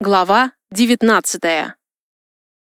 Глава девятнадцатая.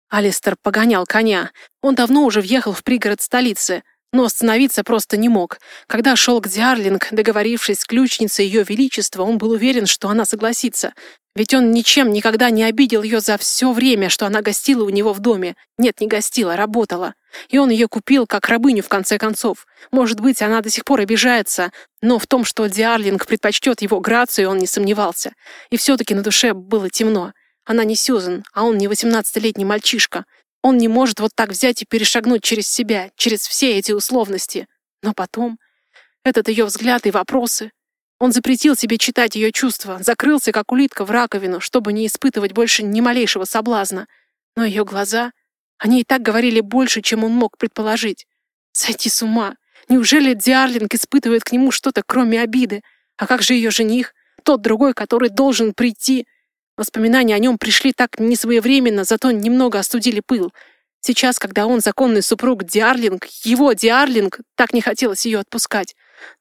Алистер погонял коня. Он давно уже въехал в пригород столицы, но остановиться просто не мог. Когда шел к Диарлинг, договорившись с ключницей Ее Величества, он был уверен, что она согласится. Ведь он ничем никогда не обидел ее за все время, что она гостила у него в доме. Нет, не гостила, работала. И он ее купил как рабыню в конце концов. Может быть, она до сих пор обижается, но в том, что Диарлинг предпочтет его грацию, он не сомневался. И все-таки на душе было темно. Она не Сьюзен, а он не восемнадцатилетний мальчишка. Он не может вот так взять и перешагнуть через себя, через все эти условности. Но потом... Этот ее взгляд и вопросы, он запретил себе читать ее чувства, закрылся, как улитка, в раковину, чтобы не испытывать больше ни малейшего соблазна. Но ее глаза... Они и так говорили больше, чем он мог предположить. Сойти с ума! Неужели Диарлинг испытывает к нему что-то, кроме обиды? А как же ее жених? Тот другой, который должен прийти... Воспоминания о нем пришли так несвоевременно, зато немного остудили пыл. Сейчас, когда он законный супруг Диарлинг, его Диарлинг, так не хотелось ее отпускать.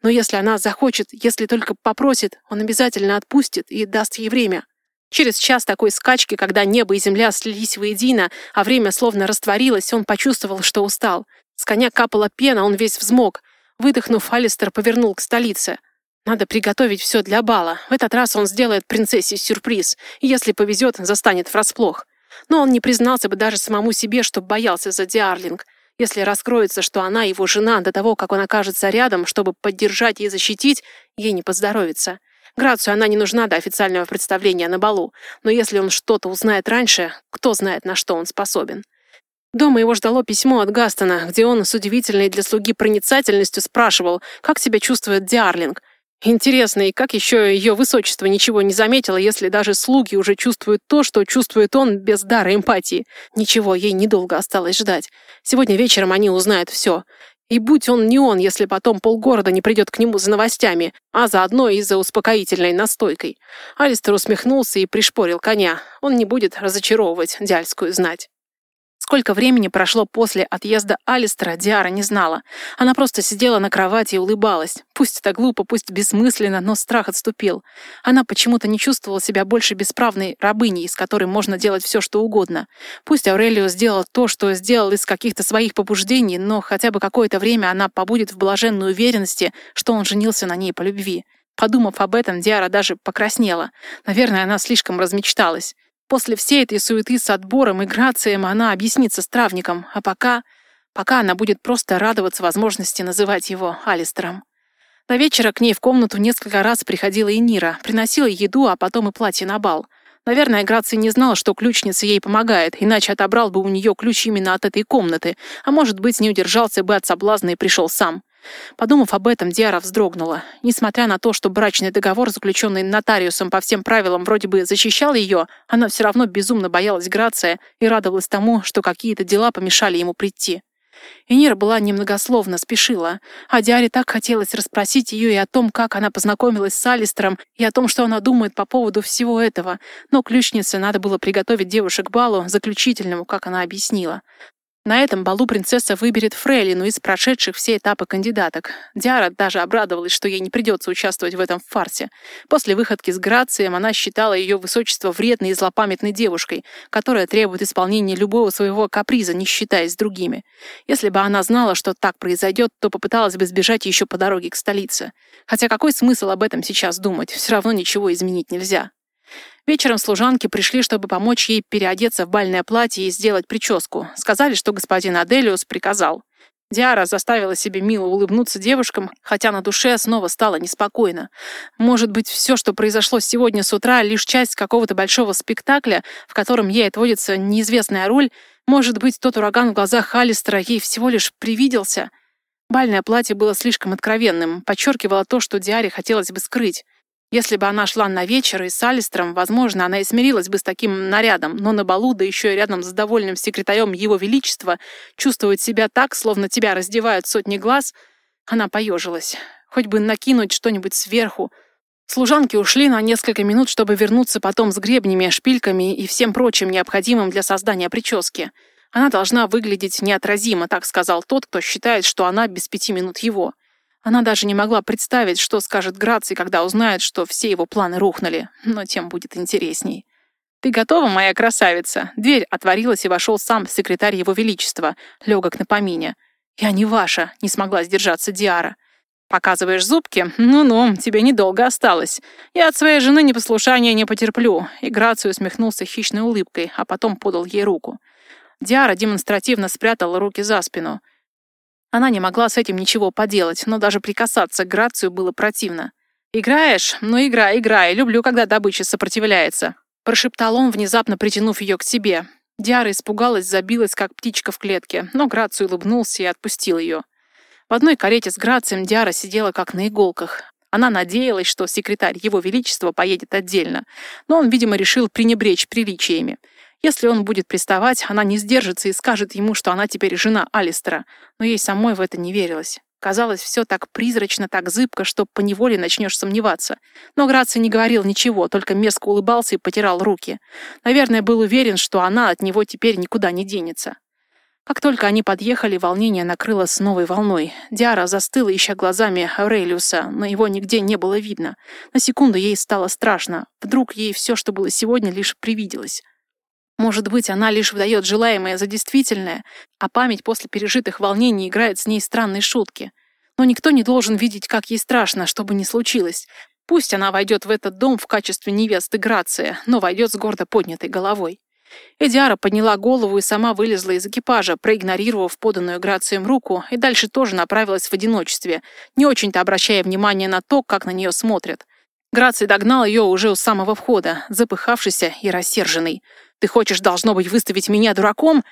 Но если она захочет, если только попросит, он обязательно отпустит и даст ей время. Через час такой скачки, когда небо и земля слились воедино, а время словно растворилось, он почувствовал, что устал. С коня капала пена, он весь взмок. Выдохнув, Алистер повернул к столице. Надо приготовить все для бала. В этот раз он сделает принцессе сюрприз. И если повезет, застанет врасплох. Но он не признался бы даже самому себе, что боялся за Диарлинг. Если раскроется, что она его жена до того, как он окажется рядом, чтобы поддержать и защитить, ей не поздоровится. Грацию она не нужна до официального представления на балу, но если он что-то узнает раньше, кто знает, на что он способен. Дома его ждало письмо от Гастона, где он с удивительной для слуги проницательностью спрашивал, как себя чувствует Диарлинг, Интересно, и как еще ее высочество ничего не заметило, если даже слуги уже чувствуют то, что чувствует он без дара эмпатии? Ничего, ей недолго осталось ждать. Сегодня вечером они узнают все. И будь он не он, если потом полгорода не придет к нему за новостями, а заодно и за успокоительной настойкой. Алистер усмехнулся и пришпорил коня. Он не будет разочаровывать дяльскую знать. Сколько времени прошло после отъезда Алистера, Диара не знала. Она просто сидела на кровати и улыбалась. Пусть это глупо, пусть бессмысленно, но страх отступил. Она почему-то не чувствовала себя больше бесправной рабыней, с которой можно делать все, что угодно. Пусть Аурелио сделал то, что сделал из каких-то своих побуждений, но хотя бы какое-то время она побудет в блаженной уверенности, что он женился на ней по любви. Подумав об этом, Диара даже покраснела. Наверное, она слишком размечталась. После всей этой суеты с отбором и грацием она объяснится с травником, а пока... Пока она будет просто радоваться возможности называть его Алистером. До вечера к ней в комнату несколько раз приходила и Нира, приносила еду, а потом и платье на бал. Наверное, Граций не знал, что ключница ей помогает, иначе отобрал бы у нее ключ именно от этой комнаты, а может быть, не удержался бы от соблазна и пришел сам. Подумав об этом, Диара вздрогнула. Несмотря на то, что брачный договор, заключенный нотариусом по всем правилам, вроде бы защищал ее, она все равно безумно боялась Грация и радовалась тому, что какие-то дела помешали ему прийти. Энира была немногословна, спешила. А Диаре так хотелось расспросить ее и о том, как она познакомилась с Алистером, и о том, что она думает по поводу всего этого. Но ключнице надо было приготовить девушек к балу, заключительному, как она объяснила. На этом балу принцесса выберет Фрейлину из прошедших все этапы кандидаток. Диара даже обрадовалась, что ей не придется участвовать в этом фарсе. После выходки с Грацием она считала ее высочество вредной и злопамятной девушкой, которая требует исполнения любого своего каприза, не считаясь с другими. Если бы она знала, что так произойдет, то попыталась бы сбежать еще по дороге к столице. Хотя какой смысл об этом сейчас думать? Все равно ничего изменить нельзя. Вечером служанки пришли, чтобы помочь ей переодеться в бальное платье и сделать прическу. Сказали, что господин Аделиус приказал. Диара заставила себе мило улыбнуться девушкам, хотя на душе снова стало неспокойно. Может быть, все, что произошло сегодня с утра, лишь часть какого-то большого спектакля, в котором ей отводится неизвестная роль. Может быть, тот ураган в глазах Халлистера ей всего лишь привиделся. Бальное платье было слишком откровенным, подчеркивало то, что Диаре хотелось бы скрыть. Если бы она шла на вечер и с Алистером, возможно, она и смирилась бы с таким нарядом, но на балу, да еще и рядом с довольным секретарем Его Величества, чувствовать себя так, словно тебя раздевают сотни глаз, она поежилась. Хоть бы накинуть что-нибудь сверху. Служанки ушли на несколько минут, чтобы вернуться потом с гребнями, шпильками и всем прочим необходимым для создания прически. Она должна выглядеть неотразимо, так сказал тот, кто считает, что она без пяти минут его. Она даже не могла представить, что скажет Граций, когда узнает, что все его планы рухнули, но тем будет интересней. «Ты готова, моя красавица?» Дверь отворилась, и вошел сам секретарь Его Величества, легок на помине. «Я не ваша», — не смогла сдержаться Диара. «Показываешь зубки? Ну-ну, тебе недолго осталось. Я от своей жены непослушания не потерплю». И Грацию усмехнулся хищной улыбкой, а потом подал ей руку. Диара демонстративно спрятала руки за спину. Она не могла с этим ничего поделать, но даже прикасаться к Грацию было противно. «Играешь? Ну играй, играй. Люблю, когда добыча сопротивляется», — прошептал он, внезапно притянув ее к себе. Диара испугалась, забилась, как птичка в клетке, но Грацию улыбнулся и отпустил ее. В одной карете с Грацием Диара сидела как на иголках. Она надеялась, что секретарь Его Величества поедет отдельно, но он, видимо, решил пренебречь приличиями. Если он будет приставать, она не сдержится и скажет ему, что она теперь жена Алистера, но ей самой в это не верилось. Казалось, все так призрачно, так зыбко, что поневоле начнешь сомневаться. Но Граций не говорил ничего, только мерзко улыбался и потирал руки. Наверное, был уверен, что она от него теперь никуда не денется. Как только они подъехали, волнение накрыло с новой волной. Диара застыла, ища глазами Аурелиуса, но его нигде не было видно. На секунду ей стало страшно. Вдруг ей все, что было сегодня, лишь привиделось. Может быть, она лишь выдает желаемое за действительное, а память после пережитых волнений играет с ней странные шутки. Но никто не должен видеть, как ей страшно, что бы ни случилось. Пусть она войдет в этот дом в качестве невесты Грация, но войдет с гордо поднятой головой. Эдиара подняла голову и сама вылезла из экипажа, проигнорировав поданную Грацием руку, и дальше тоже направилась в одиночестве, не очень-то обращая внимание на то, как на нее смотрят. Граций догнал ее уже у самого входа, запыхавшийся и рассерженный. Ты хочешь, должно быть, выставить меня дураком?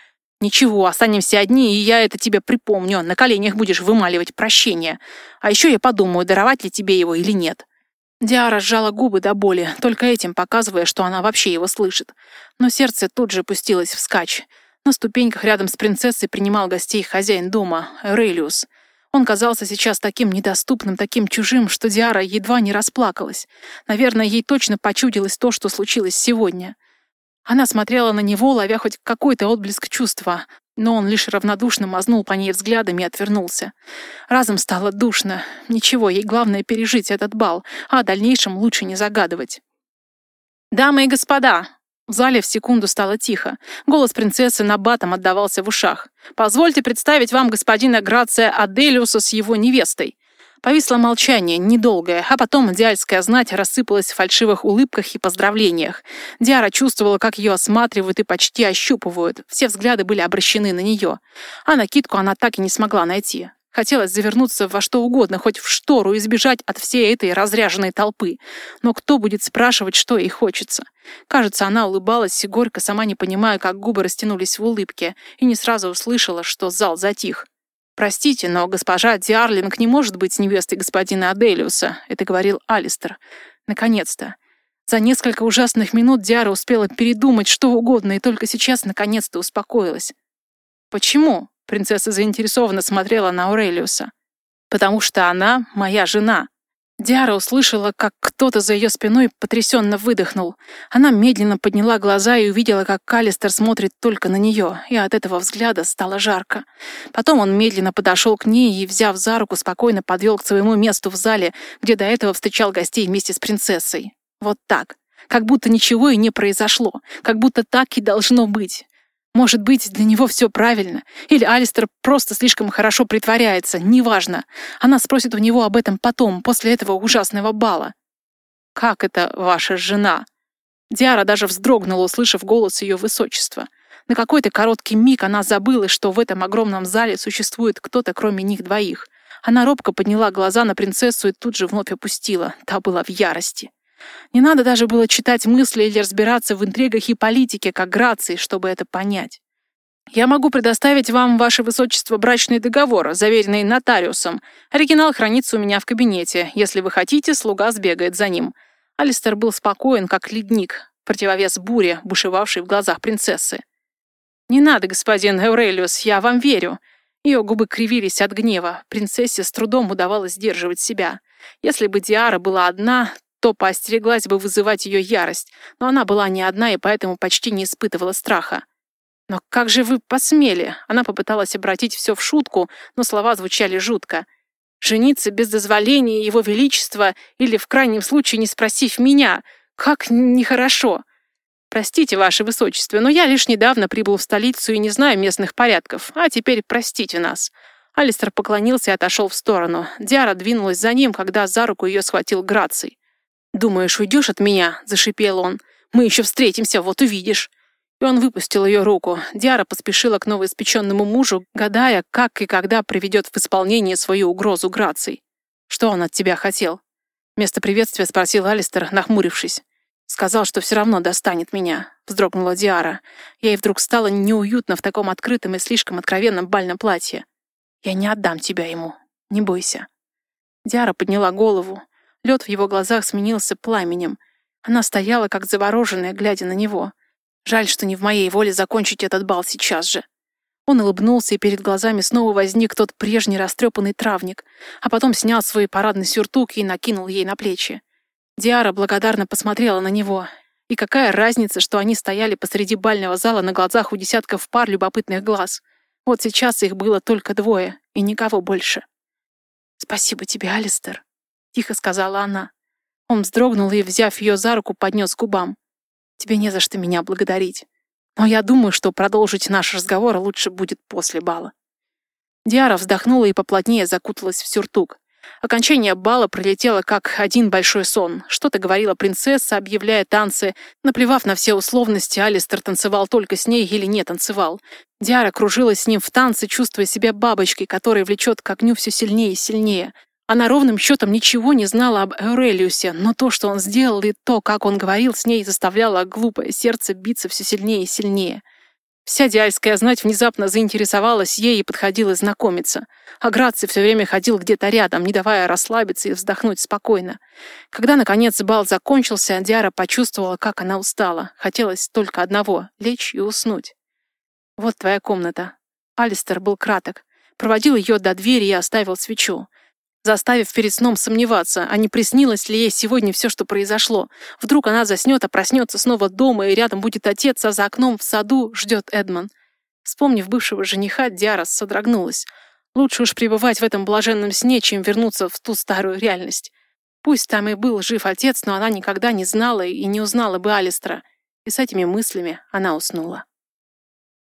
Ничего, останемся одни, и я это тебе припомню. На коленях будешь вымаливать прощение. А еще я подумаю, даровать ли тебе его или нет. Диара сжала губы до боли, только этим показывая, что она вообще его слышит. Но сердце тут же пустилось вскачь. На ступеньках рядом с принцессой принимал гостей хозяин дома, Рейлиус. Он казался сейчас таким недоступным, таким чужим, что Диара едва не расплакалась. Наверное, ей точно почудилось то, что случилось сегодня. Она смотрела на него, ловя хоть какой-то отблеск чувства, но он лишь равнодушно мазнул по ней взглядом и отвернулся. Разом стало душно. Ничего, ей главное пережить этот бал, а о дальнейшем лучше не загадывать. «Дамы и господа!» В зале в секунду стало тихо. Голос принцессы набатом отдавался в ушах. «Позвольте представить вам господина Грация Аделиуса с его невестой. Повисло молчание, недолгое, а потом диальская знать рассыпалась в фальшивых улыбках и поздравлениях. Диара чувствовала, как ее осматривают и почти ощупывают. Все взгляды были обращены на нее. А накидку она так и не смогла найти. Хотелось завернуться во что угодно, хоть в штору, и сбежать от всей этой разряженной толпы. Но кто будет спрашивать, что ей хочется? Кажется, она улыбалась и горько, сама не понимая, как губы растянулись в улыбке, и не сразу услышала, что зал затих. «Простите, но госпожа Диарлинг не может быть невестой господина Аделиуса», — это говорил Алистер. Наконец-то. За несколько ужасных минут Диара успела передумать что угодно и только сейчас наконец-то успокоилась. «Почему?» — принцесса заинтересованно смотрела на Аурелиуса. «Потому что она моя жена», Диара услышала, как кто-то за ее спиной потрясенно выдохнул. Она медленно подняла глаза и увидела, как Калистер смотрит только на нее, и от этого взгляда стало жарко. Потом он медленно подошел к ней и, взяв за руку, спокойно подвел к своему месту в зале, где до этого встречал гостей вместе с принцессой. Вот так. Как будто ничего и не произошло. Как будто так и должно быть. Может быть, для него все правильно. Или Алистер просто слишком хорошо притворяется, неважно. Она спросит у него об этом потом, после этого ужасного бала. «Как это ваша жена?» Диара даже вздрогнула, услышав голос ее высочества. На какой-то короткий миг она забыла, что в этом огромном зале существует кто-то, кроме них двоих. Она робко подняла глаза на принцессу и тут же вновь опустила. Та была в ярости. Не надо даже было читать мысли или разбираться в интригах и политике, как Грации, чтобы это понять. Я могу предоставить вам, ваше высочество, брачный договор, заверенный нотариусом. Оригинал хранится у меня в кабинете. Если вы хотите, слуга сбегает за ним. Алистер был спокоен, как ледник, противовес буре, бушевавшей в глазах принцессы. «Не надо, господин Эурелиус, я вам верю». Ее губы кривились от гнева. Принцессе с трудом удавалось сдерживать себя. Если бы Диара была одна, то поостереглась бы вызывать ее ярость, но она была не одна и поэтому почти не испытывала страха. «Но как же вы посмели?» Она попыталась обратить все в шутку, но слова звучали жутко. «Жениться без дозволения Его Величества или, в крайнем случае, не спросив меня? Как нехорошо!» «Простите, ваше высочество, но я лишь недавно прибыл в столицу и не знаю местных порядков, а теперь простите нас». Алистер поклонился и отошел в сторону. Диара двинулась за ним, когда за руку ее схватил Граций. «Думаешь, уйдешь от меня?» — зашипел он. «Мы еще встретимся, вот увидишь». И он выпустил ее руку. Диара поспешила к новоиспеченному мужу, гадая, как и когда приведет в исполнение свою угрозу Граций. «Что он от тебя хотел?» Вместо приветствия спросил Алистер, нахмурившись. «Сказал, что все равно достанет меня», — вздрогнула Диара. Ей вдруг стало неуютно в таком открытом и слишком откровенном бальном платье. «Я не отдам тебя ему. Не бойся». Диара подняла голову. Лед в его глазах сменился пламенем. Она стояла, как завороженная, глядя на него. Жаль, что не в моей воле закончить этот бал сейчас же. Он улыбнулся, и перед глазами снова возник тот прежний растрепанный травник, а потом снял свой парадный сюртук и накинул ей на плечи. Диара благодарно посмотрела на него. И какая разница, что они стояли посреди бального зала на глазах у десятков пар любопытных глаз. Вот сейчас их было только двое, и никого больше. «Спасибо тебе, Алистер», — тихо сказала она. Он вздрогнул и, взяв ее за руку, поднес к губам. «Тебе не за что меня благодарить. Но я думаю, что продолжить наш разговор лучше будет после бала». Диара вздохнула и поплотнее закуталась в сюртук. Окончание бала пролетело как один большой сон. Что-то говорила принцесса, объявляя танцы. Наплевав на все условности, Алистер танцевал только с ней или не танцевал. Диара кружилась с ним в танце, чувствуя себя бабочкой, которая влечет к огню все сильнее и сильнее. Она ровным счетом ничего не знала об Эурелиусе, но то, что он сделал, и то, как он говорил с ней, заставляло глупое сердце биться все сильнее и сильнее. Вся диальская знать внезапно заинтересовалась ей и подходила знакомиться. А Граций все время ходил где-то рядом, не давая расслабиться и вздохнуть спокойно. Когда, наконец, бал закончился, Диара почувствовала, как она устала. Хотелось только одного — лечь и уснуть. «Вот твоя комната». Алистер был краток. Проводил ее до двери и оставил свечу заставив перед сном сомневаться, а не приснилось ли ей сегодня все, что произошло. Вдруг она заснет, а проснется снова дома, и рядом будет отец, а за окном в саду ждет Эдман. Вспомнив бывшего жениха, Диара содрогнулась. Лучше уж пребывать в этом блаженном сне, чем вернуться в ту старую реальность. Пусть там и был жив отец, но она никогда не знала и не узнала бы Алистера. И с этими мыслями она уснула.